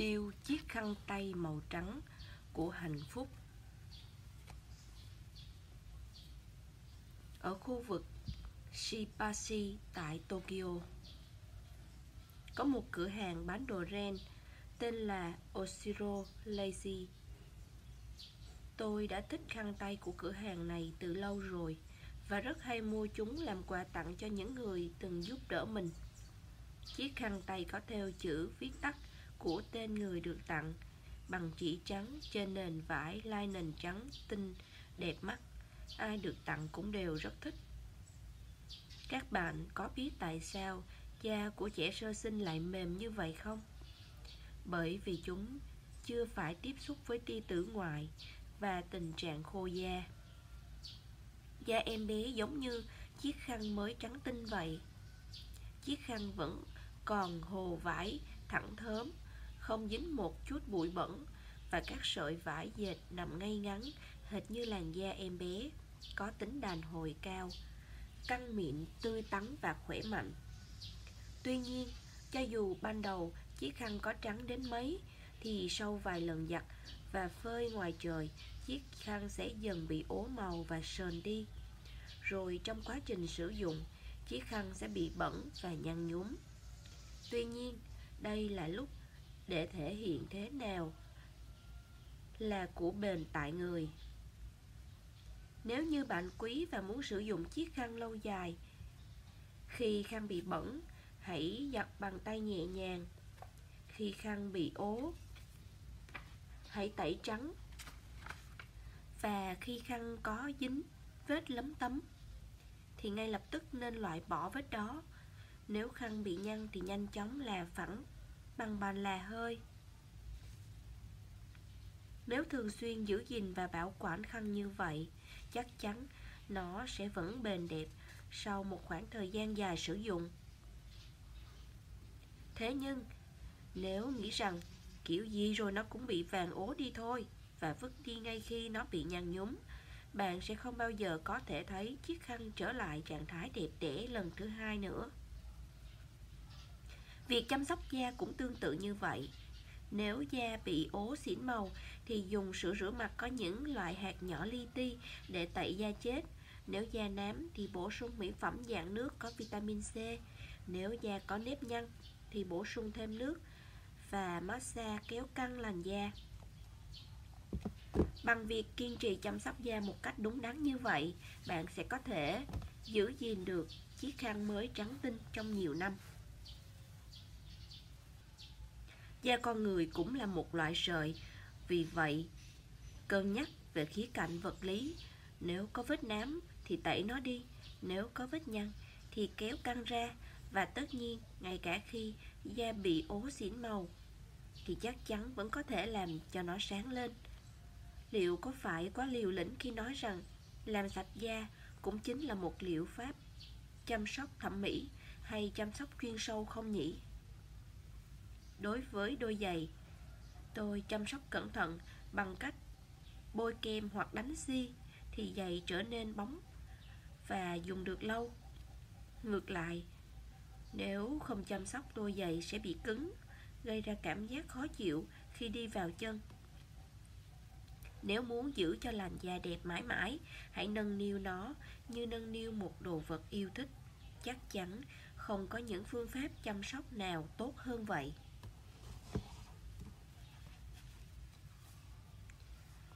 tiêu chiếc khăn tay màu trắng của hạnh phúc ở khu vực Shibashi tại Tokyo. Có một cửa hàng bán đồ ren tên là Oshiro Lazy. Tôi đã thích khăn tay của cửa hàng này từ lâu rồi và rất hay mua chúng làm quà tặng cho những người từng giúp đỡ mình. Chiếc khăn tay có theo chữ viết tắt của tên người được tặng, bằng chỉ trắng trên nền vải linen trắng tinh đẹp mắt, ai được tặng cũng đều rất thích. Các bạn có biết tại sao da của trẻ sơ sinh lại mềm như vậy không? Bởi vì chúng chưa phải tiếp xúc với tia tử ngoại và tình trạng khô da. Da em bé giống như chiếc khăn mới trắng tinh vậy. Chiếc khăn vẫn còn hồ vải thẳng thớm không dính một chút bụi bẩn và các sợi vải dệt nằm ngay ngắn, hệt như làn da em bé, có tính đàn hồi cao, căng miệng, tươi tắn và khỏe mạnh. Tuy nhiên, cho dù ban đầu chiếc khăn có trắng đến mấy, thì sau vài lần giặt và phơi ngoài trời, chiếc khăn sẽ dần bị ố màu và sờn đi. Rồi trong quá trình sử dụng, chiếc khăn sẽ bị bẩn và nhăn nhúm. Tuy nhiên, đây là lúc để thể hiện thế nào là của bền tại người. Nếu như bạn quý và muốn sử dụng chiếc khăn lâu dài, khi khăn bị bẩn, hãy giặt bằng tay nhẹ nhàng. Khi khăn bị ố, hãy tẩy trắng. Và khi khăn có dính vết lấm tấm, thì ngay lập tức nên loại bỏ vết đó. Nếu khăn bị nhăn thì nhanh chóng là phẳng bằng bàn là hơi. Nếu thường xuyên giữ gìn và bảo quản khăn như vậy, chắc chắn nó sẽ vẫn bền đẹp sau một khoảng thời gian dài sử dụng. Thế nhưng, nếu nghĩ rằng kiểu gì rồi nó cũng bị vàng ố đi thôi và vứt đi ngay khi nó bị nhăn nhúm, bạn sẽ không bao giờ có thể thấy chiếc khăn trở lại trạng thái đẹp đẽ lần thứ hai nữa. Việc chăm sóc da cũng tương tự như vậy. Nếu da bị ố xỉn màu thì dùng sữa rửa mặt có những loại hạt nhỏ li ti để tẩy da chết. Nếu da nám thì bổ sung mỹ phẩm dạng nước có vitamin C. Nếu da có nếp nhăn thì bổ sung thêm nước và massage kéo căng làn da. Bằng việc kiên trì chăm sóc da một cách đúng đắn như vậy, bạn sẽ có thể giữ gìn được chiếc khăn mới trắng tinh trong nhiều năm. Da con người cũng là một loại sợi, vì vậy cân nhắc về khía cạnh vật lý, nếu có vết nám thì tẩy nó đi, nếu có vết nhăn thì kéo căng ra và tất nhiên ngay cả khi da bị ố xỉn màu thì chắc chắn vẫn có thể làm cho nó sáng lên. Liệu có phải quá liều lĩnh khi nói rằng làm sạch da cũng chính là một liệu pháp chăm sóc thẩm mỹ hay chăm sóc chuyên sâu không nhỉ? đối với đôi giày, tôi chăm sóc cẩn thận bằng cách bôi kem hoặc đánh xi thì giày trở nên bóng và dùng được lâu. Ngược lại, nếu không chăm sóc đôi giày sẽ bị cứng, gây ra cảm giác khó chịu khi đi vào chân. Nếu muốn giữ cho làn da đẹp mãi mãi, hãy nâng niu nó như nâng niu một đồ vật yêu thích. Chắc chắn không có những phương pháp chăm sóc nào tốt hơn vậy.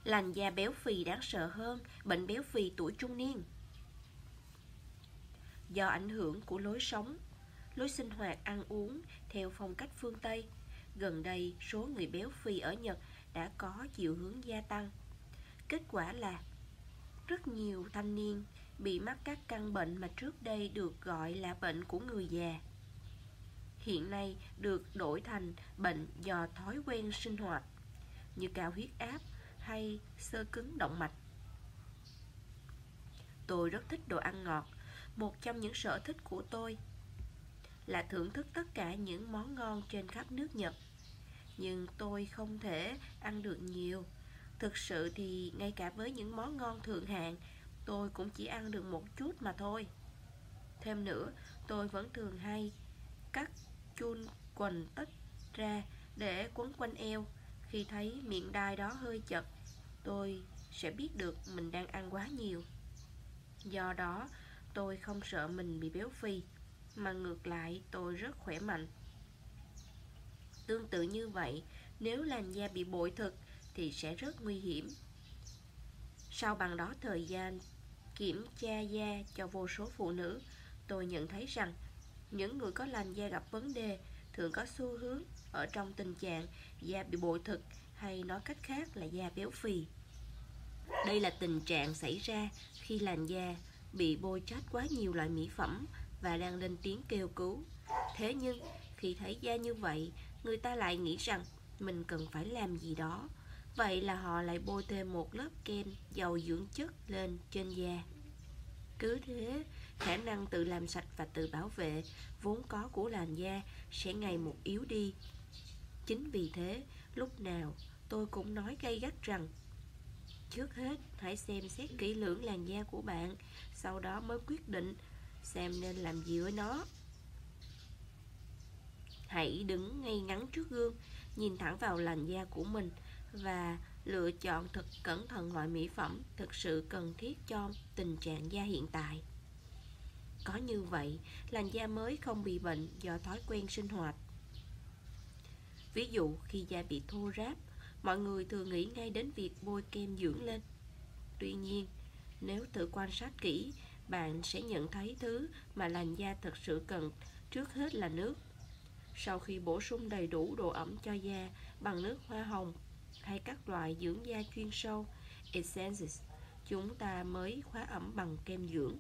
làn da béo phì đáng sợ hơn, bệnh béo phì tuổi trung niên. Do ảnh hưởng của lối sống, lối sinh hoạt ăn uống theo phong cách phương tây, gần đây số người béo phì ở nhật đã có chiều hướng gia tăng. Kết quả là rất nhiều thanh niên bị mắc các căn bệnh mà trước đây được gọi là bệnh của người già, hiện nay được đổi thành bệnh do thói quen sinh hoạt, như cao huyết áp hay sơ cứng động mạch. Tôi rất thích đồ ăn ngọt, một trong những sở thích của tôi là thưởng thức tất cả những món ngon trên khắp nước Nhật. Nhưng tôi không thể ăn được nhiều. Thực sự thì ngay cả với những món ngon thượng hạng, tôi cũng chỉ ăn được một chút mà thôi. Thêm nữa, tôi vẫn thường hay cắt chun quần tất ra để quấn quanh eo khi thấy miệng đai đó hơi chật, tôi sẽ biết được mình đang ăn quá nhiều. Do đó, tôi không sợ mình bị béo phì, mà ngược lại tôi rất khỏe mạnh. Tương tự như vậy, nếu làn da bị bội thực thì sẽ rất nguy hiểm. Sau bằng đó thời gian kiểm tra da cho vô số phụ nữ, tôi nhận thấy rằng những người có làn da gặp vấn đề thường có xu hướng ở trong tình trạng da bị bội thực hay nói cách khác là da béo phì. Đây là tình trạng xảy ra khi làn da bị bôi chát quá nhiều loại mỹ phẩm và đang lên tiếng kêu cứu. Thế nhưng, khi thấy da như vậy, người ta lại nghĩ rằng mình cần phải làm gì đó. Vậy là họ lại bôi thêm một lớp kem dầu dưỡng chất lên trên da. Cứ thế, khả năng tự làm sạch và tự bảo vệ, vốn có của làn da sẽ ngày một yếu đi. Chính vì thế, lúc nào tôi cũng nói gay gắt rằng, trước hết, hãy xem xét kỹ lưỡng làn da của bạn, sau đó mới quyết định xem nên làm gì với nó. Hãy đứng ngay ngắn trước gương, nhìn thẳng vào làn da của mình và lựa chọn thật cẩn thận loại mỹ phẩm thực sự cần thiết cho tình trạng da hiện tại. Có như vậy, làn da mới không bị bệnh do thói quen sinh hoạt. Ví dụ khi da bị thô ráp, mọi người thường nghĩ ngay đến việc bôi kem dưỡng lên. Tuy nhiên, nếu tự quan sát kỹ, bạn sẽ nhận thấy thứ mà làn da thật sự cần trước hết là nước. Sau khi bổ sung đầy đủ độ ẩm cho da bằng nước hoa hồng hay các loại dưỡng da chuyên sâu, essences, chúng ta mới khóa ẩm bằng kem dưỡng.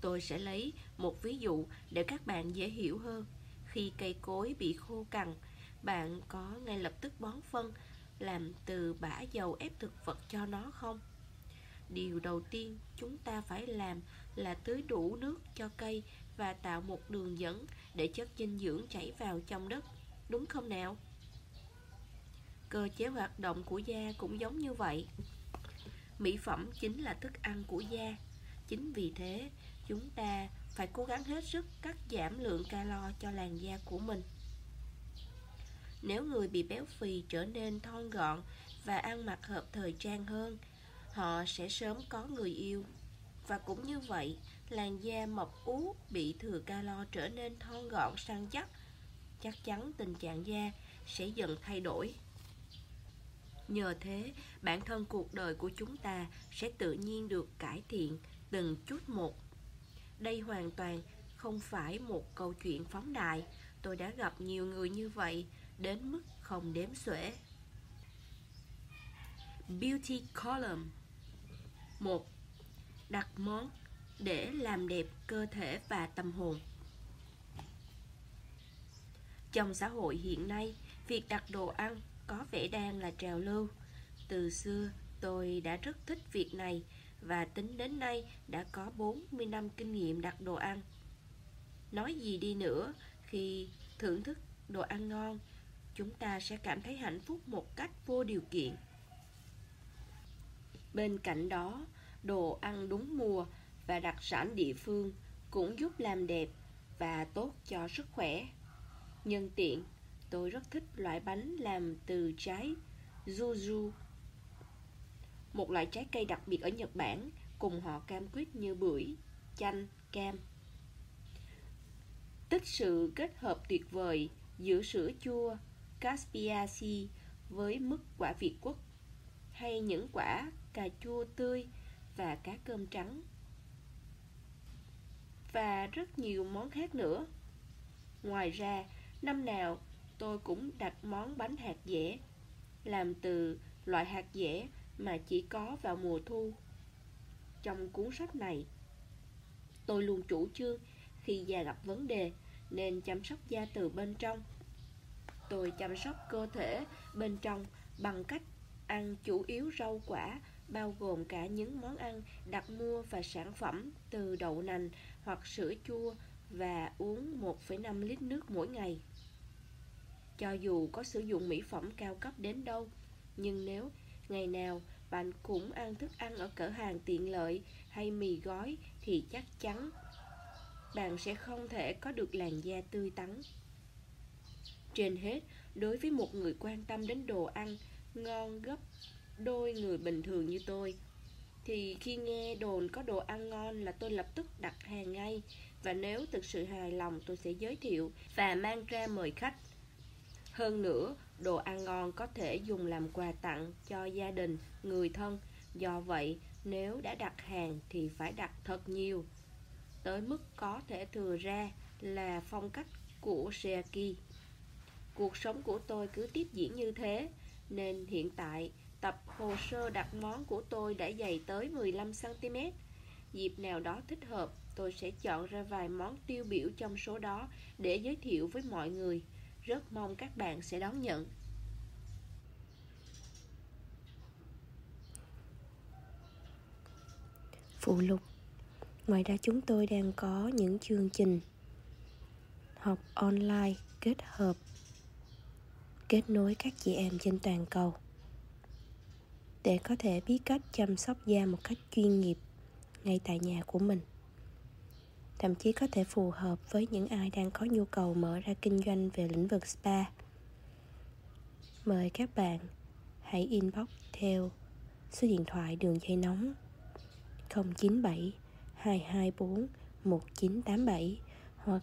tôi sẽ lấy một ví dụ để các bạn dễ hiểu hơn. Khi cây cối bị khô cằn, bạn có ngay lập tức bón phân, làm từ bã dầu ép thực vật cho nó không? Điều đầu tiên chúng ta phải làm là tưới đủ nước cho cây và tạo một đường dẫn để chất dinh dưỡng chảy vào trong đất, đúng không nào? Cơ chế hoạt động của da cũng giống như vậy. Mỹ phẩm chính là thức ăn của da. Chính vì thế chúng ta phải cố gắng hết sức cắt giảm lượng calo cho làn da của mình. Nếu người bị béo phì trở nên thon gọn và ăn mặc hợp thời trang hơn, họ sẽ sớm có người yêu. Và cũng như vậy, làn da mập ú bị thừa calo trở nên thon gọn, săn chắc. Chắc chắn tình trạng da sẽ dần thay đổi. Nhờ thế, bản thân cuộc đời của chúng ta sẽ tự nhiên được cải thiện từng chút một đây hoàn toàn không phải một câu chuyện phóng đại tôi đã gặp nhiều người như vậy đến mức không đếm xuể beauty column 1. Đặt món để làm đẹp cơ thể và tâm hồn Trong xã hội hiện nay, việc đặt đồ ăn có vẻ đang là trào lưu. Từ xưa, tôi đã rất thích việc này và tính đến nay đã có 40 năm kinh nghiệm đặt đồ ăn. Nói gì đi nữa, khi thưởng thức đồ ăn ngon, chúng ta sẽ cảm thấy hạnh phúc một cách vô điều kiện. Bên cạnh đó, đồ ăn đúng mùa và đặc sản địa phương cũng giúp làm đẹp và tốt cho sức khỏe. Nhân tiện, tôi rất thích loại bánh làm từ trái Juju một loại trái cây đặc biệt ở Nhật Bản cùng họ cam quýt như bưởi, chanh, cam. Tích sự kết hợp tuyệt vời giữa sữa chua Caspiaceae với mức quả Việt Quốc hay những quả cà chua tươi và cá cơm trắng và rất nhiều món khác nữa. Ngoài ra, năm nào tôi cũng đặt món bánh hạt dẻ làm từ loại hạt dẻ mà chỉ có vào mùa thu. Trong cuốn sách này, tôi luôn chủ trương khi da gặp vấn đề nên chăm sóc da từ bên trong. Tôi chăm sóc cơ thể bên trong bằng cách ăn chủ yếu rau quả bao gồm cả những món ăn đặt mua và sản phẩm từ đậu nành hoặc sữa chua và uống 1,5 lít nước mỗi ngày. Cho dù có sử dụng mỹ phẩm cao cấp đến đâu, nhưng nếu Ngày nào bạn cũng ăn thức ăn ở cửa hàng tiện lợi hay mì gói thì chắc chắn bạn sẽ không thể có được làn da tươi tắn. Trên hết, đối với một người quan tâm đến đồ ăn ngon gấp đôi người bình thường như tôi thì khi nghe đồn có đồ ăn ngon là tôi lập tức đặt hàng ngay và nếu thực sự hài lòng tôi sẽ giới thiệu và mang ra mời khách. Hơn nữa, đồ ăn ngon có thể dùng làm quà tặng cho gia đình, người thân. Do vậy, nếu đã đặt hàng thì phải đặt thật nhiều, tới mức có thể thừa ra là phong cách của Seaki. Cuộc sống của tôi cứ tiếp diễn như thế, nên hiện tại tập hồ sơ đặt món của tôi đã dày tới 15cm. Dịp nào đó thích hợp, tôi sẽ chọn ra vài món tiêu biểu trong số đó để giới thiệu với mọi người rất mong các bạn sẽ đón nhận. Phụ lục, ngoài ra chúng tôi đang có những chương trình học online kết hợp, kết nối các chị em trên toàn cầu. Để có thể biết cách chăm sóc da một cách chuyên nghiệp ngay tại nhà của mình thậm chí có thể phù hợp với những ai đang có nhu cầu mở ra kinh doanh về lĩnh vực spa. Mời các bạn hãy inbox theo số điện thoại đường dây nóng 097 224 1987 hoặc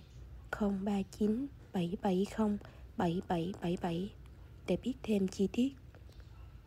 039 770 7777 để biết thêm chi tiết